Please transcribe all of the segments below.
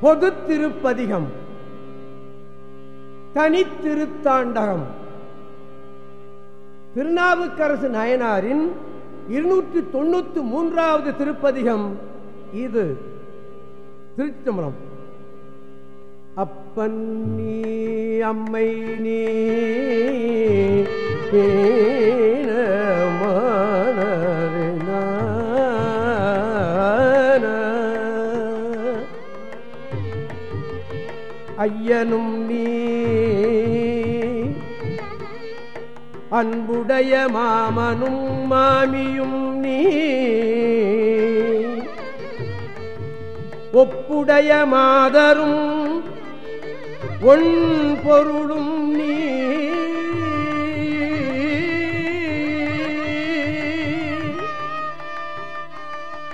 பொது திருப்பதிகம் தனித்திருத்தாண்டகம். திருநாவுக்கரசு நயனாரின் இருநூற்றி தொண்ணூத்தி மூன்றாவது திருப்பதிகம் இது. திருச்சம்பரம் அப்பன் நீ அம்மை நீ ஐயனும் நீ. அன்புடைய மாமனும் மாமியும் நீ. ஒப்புடைய மாதரும் ஒன் பொருளும் நீ.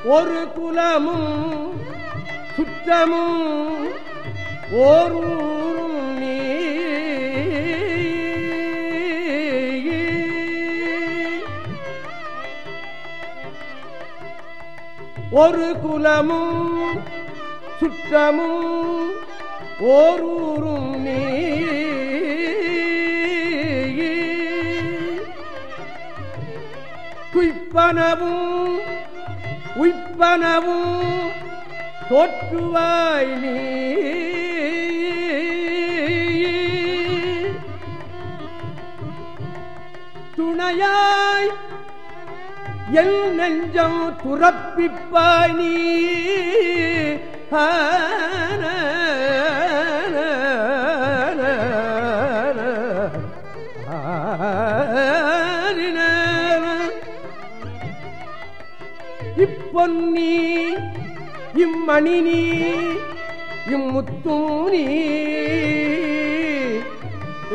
ஒரு குலமும் சுற்றமும் ஓரூரும் நீ ஒரு குலமும் சுற்றமும் ஓரூரும் நீ குய்ப்பனவும் உய்ப்பனவும் தோற்றுவாய் நீ. துணையாய் என் நெஞ்சம் துறப்பிப்பாய் நீ. இப்பொன்னி இம்மணி நீ இம்முத்தூ நீ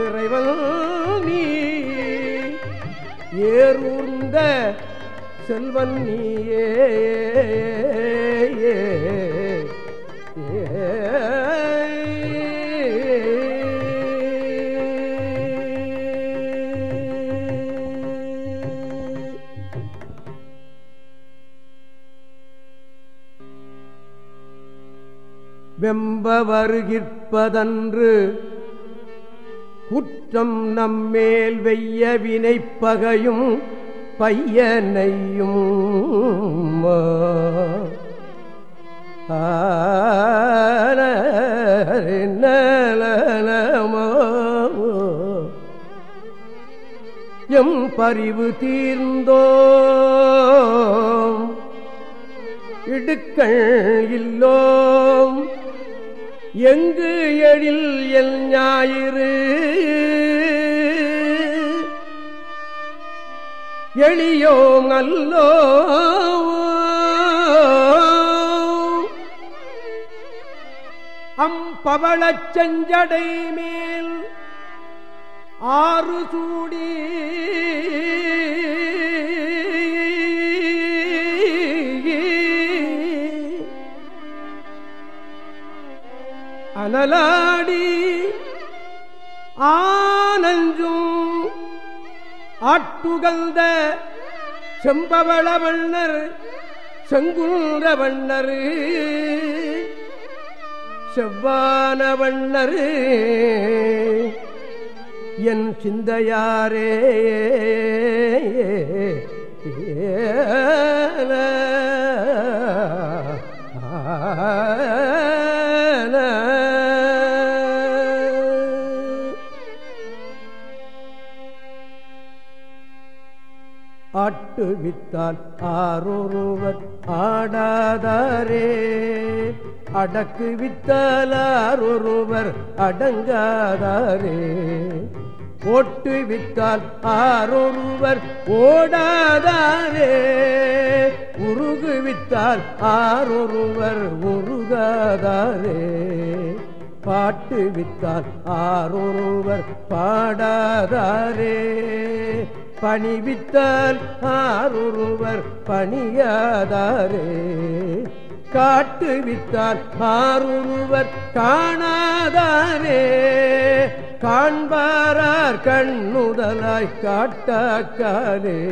இறைவன் ஏறூர்ந்த செல்வன் நீயே. வெம்ப வருகிற்பதன்று குற்றம் நம்மேல் வெய்ய வினைப்பகையும் பையனையும். எம் பறிவு தீர்ந்தோ இடுக்கள் இல்லோம். எங்கு எழில் எல் ஞாயிறு? எளியோ அல்லோ அம்பவளச் செஞ்சடை மேல் ஆறு சூடி அனலாடி ஆனஞ்சும் ஆட்டுகழ்ந்த செம்பவள வண்ணர் செங்குன்ற வண்ணர் செவ்வான வண்ணர் என் சிந்தையாரே ஏ வித்தால் ஆரொருவர் ஆடாதாரே. அடக்கு வித்தால் ஆரொருவர் அடங்காதாரே. ஓட்டு வித்தால் ஆரொருவர் ஓடாதாரே. உருகு வித்தால் ஆரொருவர் உருகாதாரே. பாட்டு வித்தால் ஆரொருவர் பாடாதாரே. பணிவித்தால் ஆறுருவர் பணியாதாரே. காட்டுவித்தால் ஆறுருவர் காணாதாரே. காண்பாரார் கண்ணுதலாய் காட்டாக்காலே.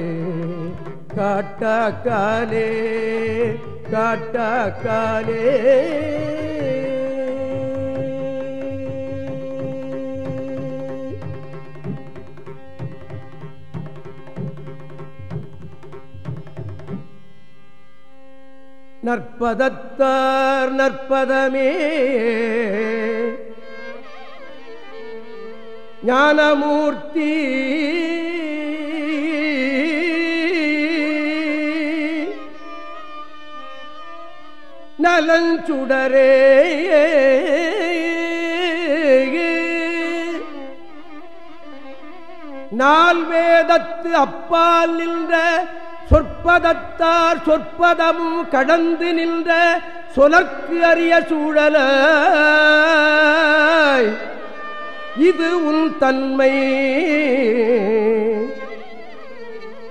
காட்டாக்காலே காட்டாக்காலே. நற்பதத்தார் நற்பதமே. ஞானமூர்த்தி. நலஞ்சுடரே நால் வேதத்து அப்பால் நின்ற சொற்பதத்தார் சொற்பதமும் கடந்து நின்ற சொலர்க்கு அறிய சூழல. இது உன் தன்மை.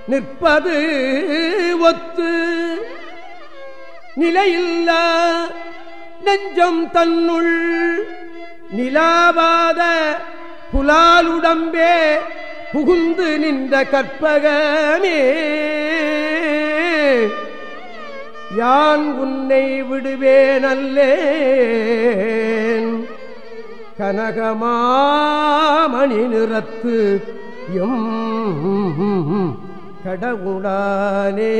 நிற்பது ஒத்து நிலையில்லா. நெஞ்சம் தன்னுள் நிலாவாத புலாலுடம்பே புகுந்து நின்ற கற்பகமே யான் உன்னை விடுவேனல்லேன். கனகமாமணி நிறத்து எம் கடவுளானே.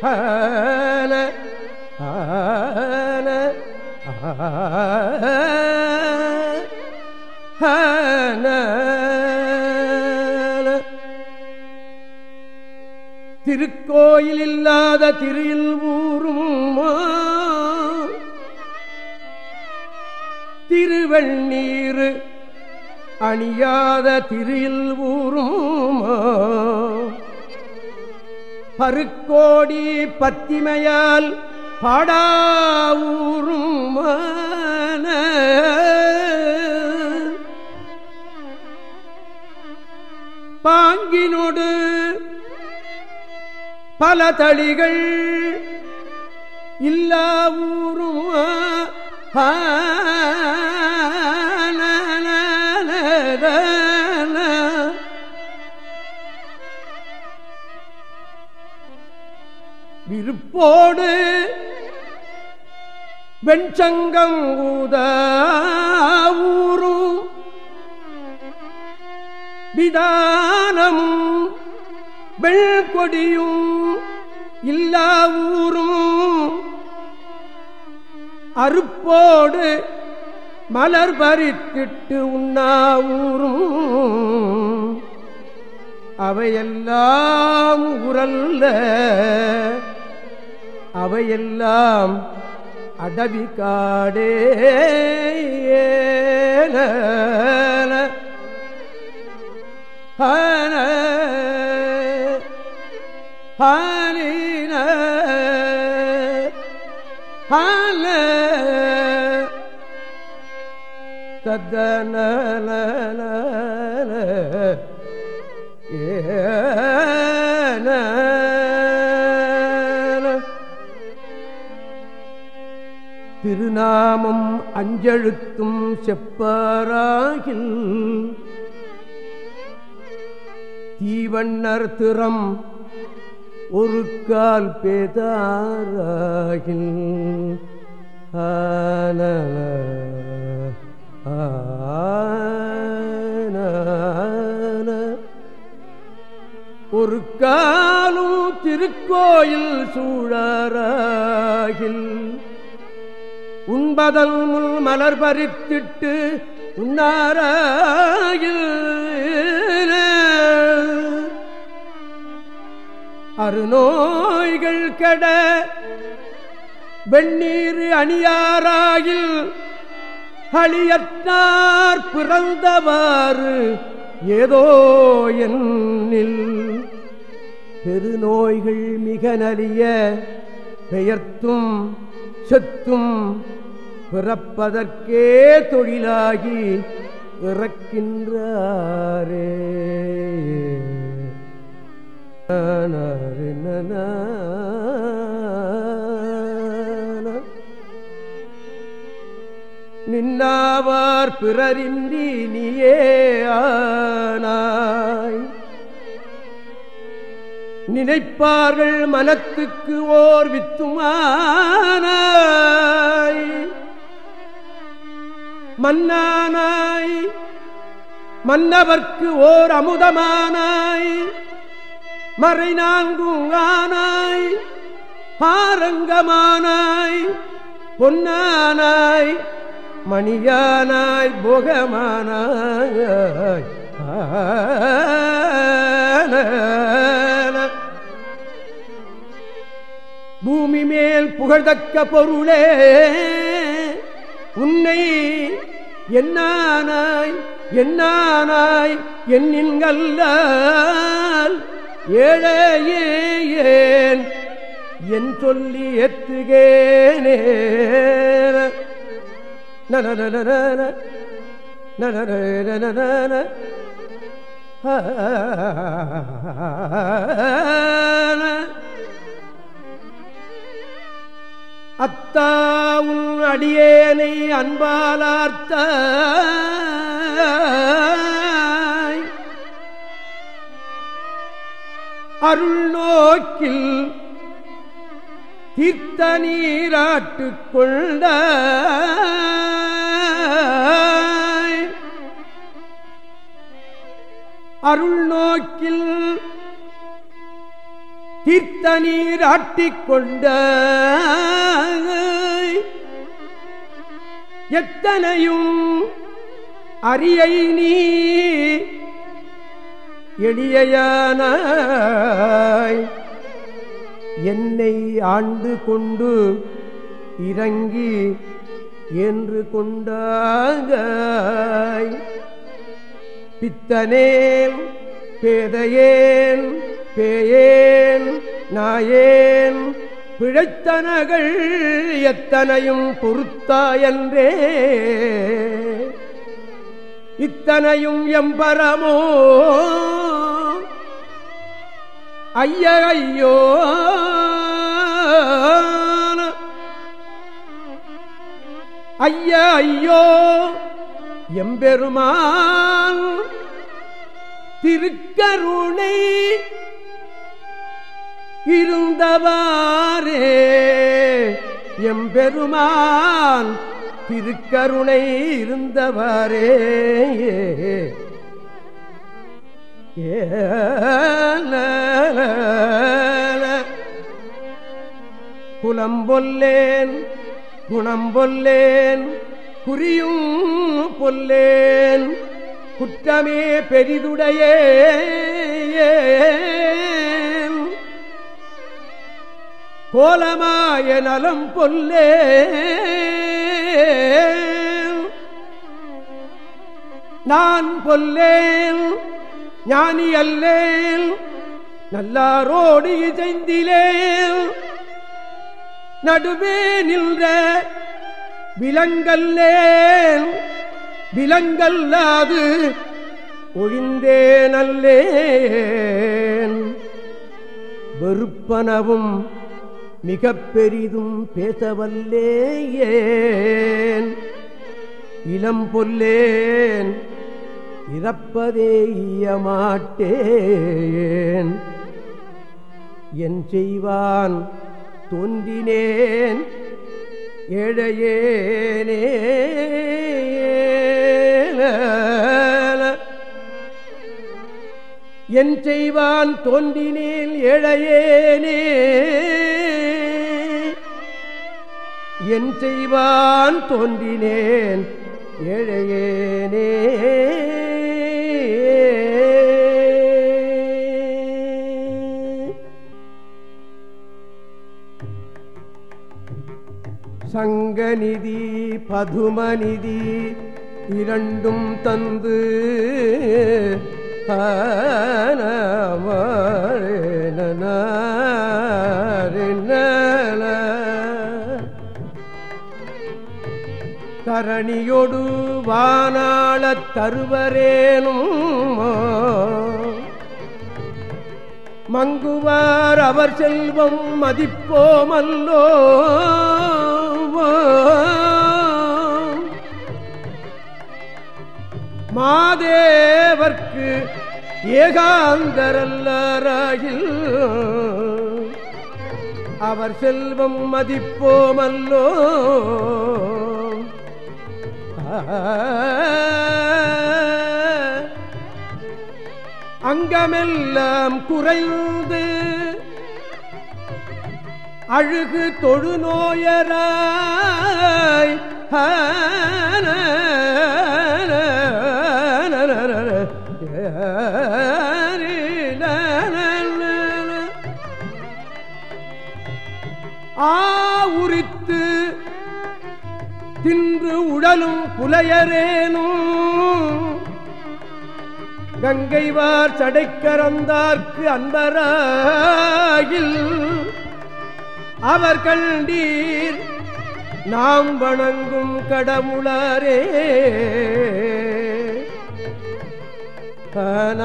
ஆன ஆன ஆ திருக்கோயில் இல்லாத திரியில் ஊரும்? திருவெண்ணீர் அணியாத திரியில் ஊரும்? பருக்கோடி பத்திமையால் பாடாவூரும் பாங்கினோடு பல தளிகள் இல்லா ஊரும் விருப்போடு வெண்சங்கம் ஊத விதானமும் வெள்கொடியும் இல்லா ஊரும். அறுப்போடு மலர் பறித்திட்டு உண்ணா ஊரும். அவையெல்லாம் உரல்ல அவையெல்லாம் அடவி காடே ஏன ஹன ஹாலின ஹால தத்தன ஏன திருநாமம் அஞ்செழுத்தும் செப்பாராகில் தீவண்ணர் திறம் ஒரு கால் பேதாராகில் ஆன ஒரு காலும் திருக்கோயில் சூழராகில் உண்பதல் முள் மலர் பறித்திட்டு உண்ணாராகில் அருநோய்கள் கெட வெண்ணீர் அணியாராயில் அழியற்றார் பிறந்தவாறு ஏதோ என்னில் பெருநோய்கள் மிக நலிய பெயர்த்தும் செத்தும் பிறப்பதற்கே தொழிலாகி இறக்கின்றாரே. நின்னாவார் பிறரின்றி நீயே ஆனாய். நினைப்பார்கள் மனத்துக்கு ஓர் வித்துமானாய். மன்னானாய். மன்னவர்க்கு ஓர் அமுதமானாய். மறை நான்கும் ஆனாய் ஆரங்கமானாய் பொன்னானாய். மணியானாய் போகமானாய். பூமி மேல் புகழ்தக்க பொருளே உன்னை என்னானாய் என்னானாய் என்னின்கல்ல ஏழையே ஏன்? என் சொல்லி எத்துகேனே நன அத்தாவும் அடியேனை அன்பாலார்த்த அருள் நோக்கில் தீர்த்த நீராட்டு கொண்ட அருள் நோக்கில் தீர்த்த நீர் ஆட்டிக்கொண்ட எத்தனையும் அரியை நீ எளியான என்னை ஆண்டு கொண்டு இறங்கி என்று கொண்டாய். பித்தனேன் பேதையேன் பேயேன் நாயேன் பிழைத்தனகள் எத்தனையும் பொறுத்தாயன்றே. இத்தனையும் எம்பரமோ ஐய ஐயோ ஐய ஐயோ எம்பெருமான் திருக்கருணை இருந்தவாரே எம்பெருமான் திருக்கருணை இருந்தவாரே குலம்பொல்லேன் குணம்பொல்லேன் குறியும் பொல்லேன் குற்றமே பெரிதுடைய. கோலமாய நலம் பொல்லே நான் பொல்லேன் ஞானி அல்லேன் நல்லாரோடு இசைந்திலேன். நடுவே நின்ற விலங்கல்லேன் விலங்கல்லாது ஒழிந்தே நல்லேன் வெறுப்பனவும் மிக பெரிதும் பேசவல்லேயேன். இளம் பொல்லேன் இறப்பதே மாட்டேன் என் செய்வான் தோன்றினேன் ஏழையேனே என் செய்வான் தோன்றினேன் ஏழையேனே என் செய்வான் தோன்றினேன் ஏழையேனே சங்கநிதி பதுமநிதி இரண்டும் தந்து தரணியொடு வானாளத் தருவரேனும் மங்குவார் அவர் செல்வம் மதிப்போமல்லோ. மாதேவர்க்கு ஏகாந்தரல்லாராயில் அவர் செல்வம் மதிப்போமல்லோ. அங்கமெல்லாம் குறைந்து அழுகு தொழுநோயராய் ஆ உரித்து தின்று உடலும் புலையரேனும் கங்கைவார் சடைக்கரந்தார்க்கு அன்பராகில் அவர் கண்டீர் நாம் வணங்கும் கடவுளரே. ஆன